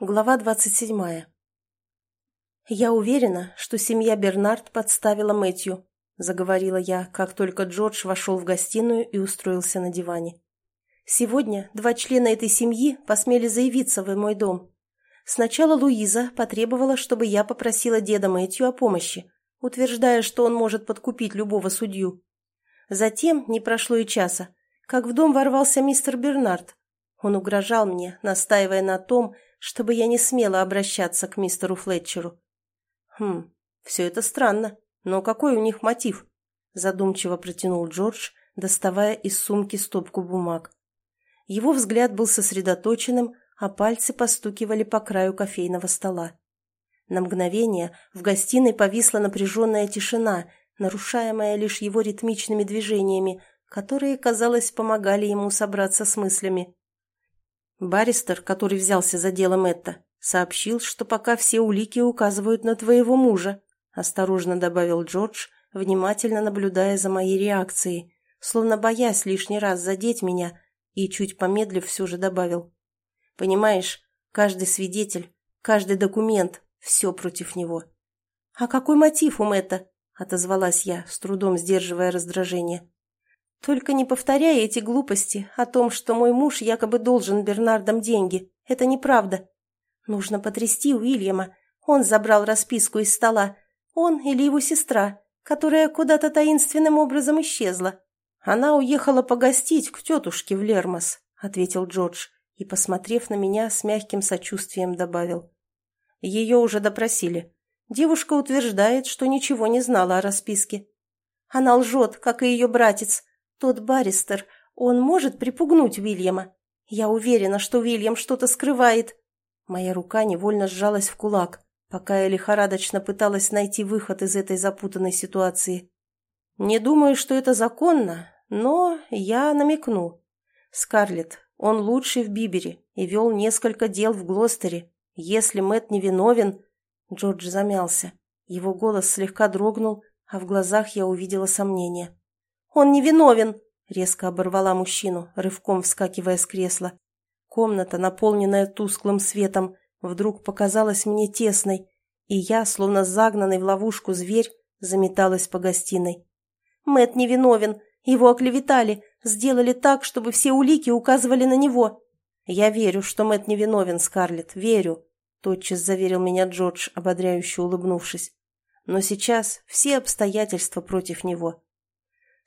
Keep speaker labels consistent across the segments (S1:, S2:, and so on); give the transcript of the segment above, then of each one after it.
S1: Глава двадцать седьмая. «Я уверена, что семья Бернард подставила Мэтью», — заговорила я, как только Джордж вошел в гостиную и устроился на диване. «Сегодня два члена этой семьи посмели заявиться в мой дом. Сначала Луиза потребовала, чтобы я попросила деда Мэтью о помощи, утверждая, что он может подкупить любого судью. Затем, не прошло и часа, как в дом ворвался мистер Бернард. Он угрожал мне, настаивая на том, чтобы я не смела обращаться к мистеру Флетчеру. Хм, все это странно, но какой у них мотив? Задумчиво протянул Джордж, доставая из сумки стопку бумаг. Его взгляд был сосредоточенным, а пальцы постукивали по краю кофейного стола. На мгновение в гостиной повисла напряженная тишина, нарушаемая лишь его ритмичными движениями, которые, казалось, помогали ему собраться с мыслями. Баристер, который взялся за дело Мэтта, сообщил, что пока все улики указывают на твоего мужа, осторожно добавил Джордж, внимательно наблюдая за моей реакцией, словно боясь лишний раз задеть меня, и, чуть помедлив, все же добавил. Понимаешь, каждый свидетель, каждый документ, все против него. «А какой мотив у Мэтта?» – отозвалась я, с трудом сдерживая раздражение. Только не повторяй эти глупости о том, что мой муж якобы должен Бернардам деньги. Это неправда. Нужно потрясти Уильяма. Он забрал расписку из стола. Он или его сестра, которая куда-то таинственным образом исчезла. Она уехала погостить к тетушке в Лермос, ответил Джордж и, посмотрев на меня, с мягким сочувствием добавил. Ее уже допросили. Девушка утверждает, что ничего не знала о расписке. Она лжет, как и ее братец, тот баристер, он может припугнуть Уильяма. Я уверена, что Уильям что-то скрывает. Моя рука невольно сжалась в кулак, пока я лихорадочно пыталась найти выход из этой запутанной ситуации. Не думаю, что это законно, но я намекну. Скарлетт, он лучший в Бибере и вел несколько дел в Глостере. Если Мэт невиновен... Джордж замялся. Его голос слегка дрогнул, а в глазах я увидела сомнение. «Он невиновен!» — резко оборвала мужчину, рывком вскакивая с кресла. Комната, наполненная тусклым светом, вдруг показалась мне тесной, и я, словно загнанный в ловушку зверь, заметалась по гостиной. Мэт невиновен, его оклеветали, сделали так, чтобы все улики указывали на него. Я верю, что Мэт невиновен, Скарлетт, верю, тотчас заверил меня Джордж, ободряюще улыбнувшись. Но сейчас все обстоятельства против него.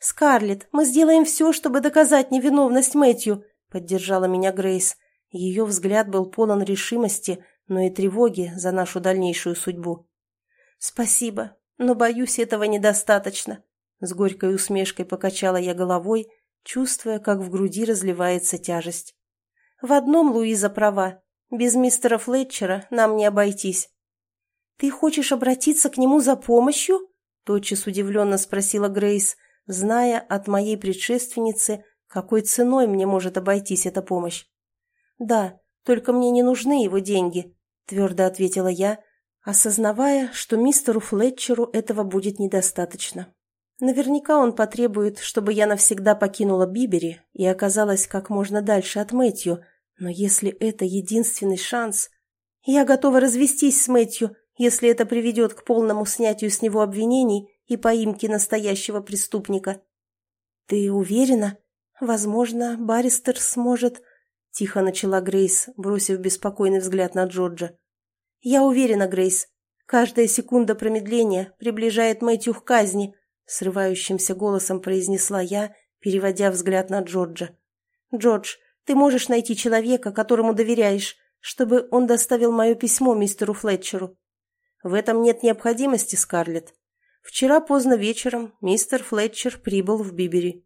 S1: «Скарлетт, мы сделаем все, чтобы доказать невиновность Мэтью», — поддержала меня Грейс. Ее взгляд был полон решимости, но и тревоги за нашу дальнейшую судьбу. «Спасибо, но, боюсь, этого недостаточно», — с горькой усмешкой покачала я головой, чувствуя, как в груди разливается тяжесть. «В одном Луиза права. Без мистера Флетчера нам не обойтись». «Ты хочешь обратиться к нему за помощью?» — тотчас удивленно спросила Грейс, — зная от моей предшественницы, какой ценой мне может обойтись эта помощь. «Да, только мне не нужны его деньги», – твердо ответила я, осознавая, что мистеру Флетчеру этого будет недостаточно. Наверняка он потребует, чтобы я навсегда покинула Бибери и оказалась как можно дальше от Мэтью, но если это единственный шанс... Я готова развестись с Мэтью, если это приведет к полному снятию с него обвинений и поимки настоящего преступника. «Ты уверена? Возможно, баристер сможет...» — тихо начала Грейс, бросив беспокойный взгляд на Джорджа. «Я уверена, Грейс. Каждая секунда промедления приближает Мэтью к казни», — срывающимся голосом произнесла я, переводя взгляд на Джорджа. «Джордж, ты можешь найти человека, которому доверяешь, чтобы он доставил мое письмо мистеру Флетчеру?» «В этом нет необходимости, Скарлетт. Вчера поздно вечером мистер Флетчер прибыл в Бибери.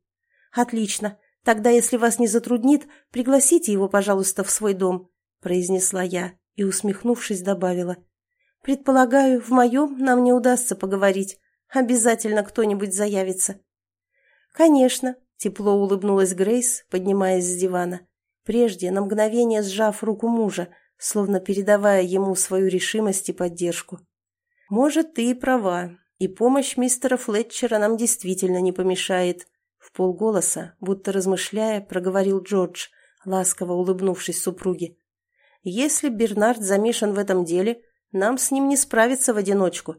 S1: «Отлично. Тогда, если вас не затруднит, пригласите его, пожалуйста, в свой дом», – произнесла я и, усмехнувшись, добавила. «Предполагаю, в моем нам не удастся поговорить. Обязательно кто-нибудь заявится». «Конечно», – тепло улыбнулась Грейс, поднимаясь с дивана, прежде на мгновение сжав руку мужа, словно передавая ему свою решимость и поддержку. «Может, ты и права, и помощь мистера Флетчера нам действительно не помешает», — в полголоса, будто размышляя, проговорил Джордж, ласково улыбнувшись супруге. Если Бернард замешан в этом деле, нам с ним не справиться в одиночку.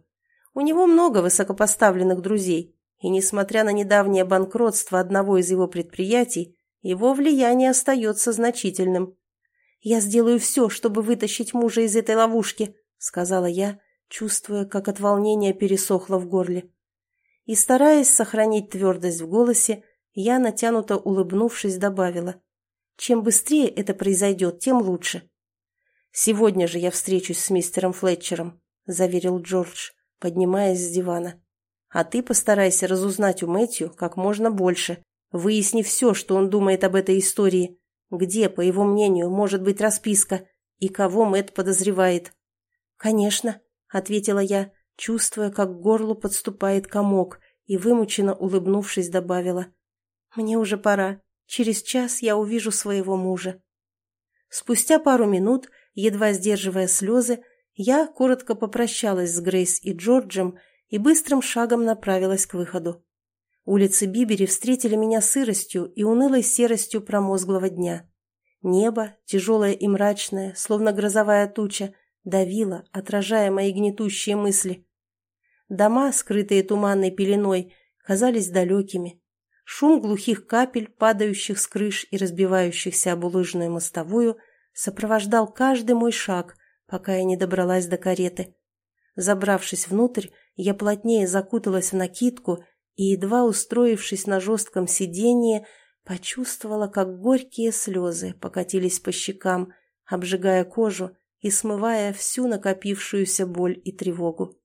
S1: У него много высокопоставленных друзей, и, несмотря на недавнее банкротство одного из его предприятий, его влияние остается значительным. «Я сделаю все, чтобы вытащить мужа из этой ловушки», — сказала я, чувствуя, как от волнения пересохло в горле. И, стараясь сохранить твердость в голосе, я, натянуто улыбнувшись, добавила. «Чем быстрее это произойдет, тем лучше». «Сегодня же я встречусь с мистером Флетчером», — заверил Джордж, поднимаясь с дивана. «А ты постарайся разузнать у Мэтью как можно больше, выясни все, что он думает об этой истории, где, по его мнению, может быть расписка, и кого Мэтт подозревает». «Конечно», — ответила я, чувствуя, как к горлу подступает комок, и, вымученно улыбнувшись, добавила. «Мне уже пора. Через час я увижу своего мужа». Спустя пару минут, едва сдерживая слезы, я коротко попрощалась с Грейс и Джорджем и быстрым шагом направилась к выходу. Улицы Бибери встретили меня сыростью и унылой серостью промозглого дня. Небо, тяжелое и мрачное, словно грозовая туча, давило, отражая мои гнетущие мысли. Дома, скрытые туманной пеленой, казались далекими. Шум глухих капель, падающих с крыш и разбивающихся об улыжную мостовую, сопровождал каждый мой шаг, пока я не добралась до кареты. Забравшись внутрь, я плотнее закуталась в накидку и, едва устроившись на жестком сиденье, почувствовала, как горькие слезы покатились по щекам, обжигая кожу и смывая всю накопившуюся боль и тревогу.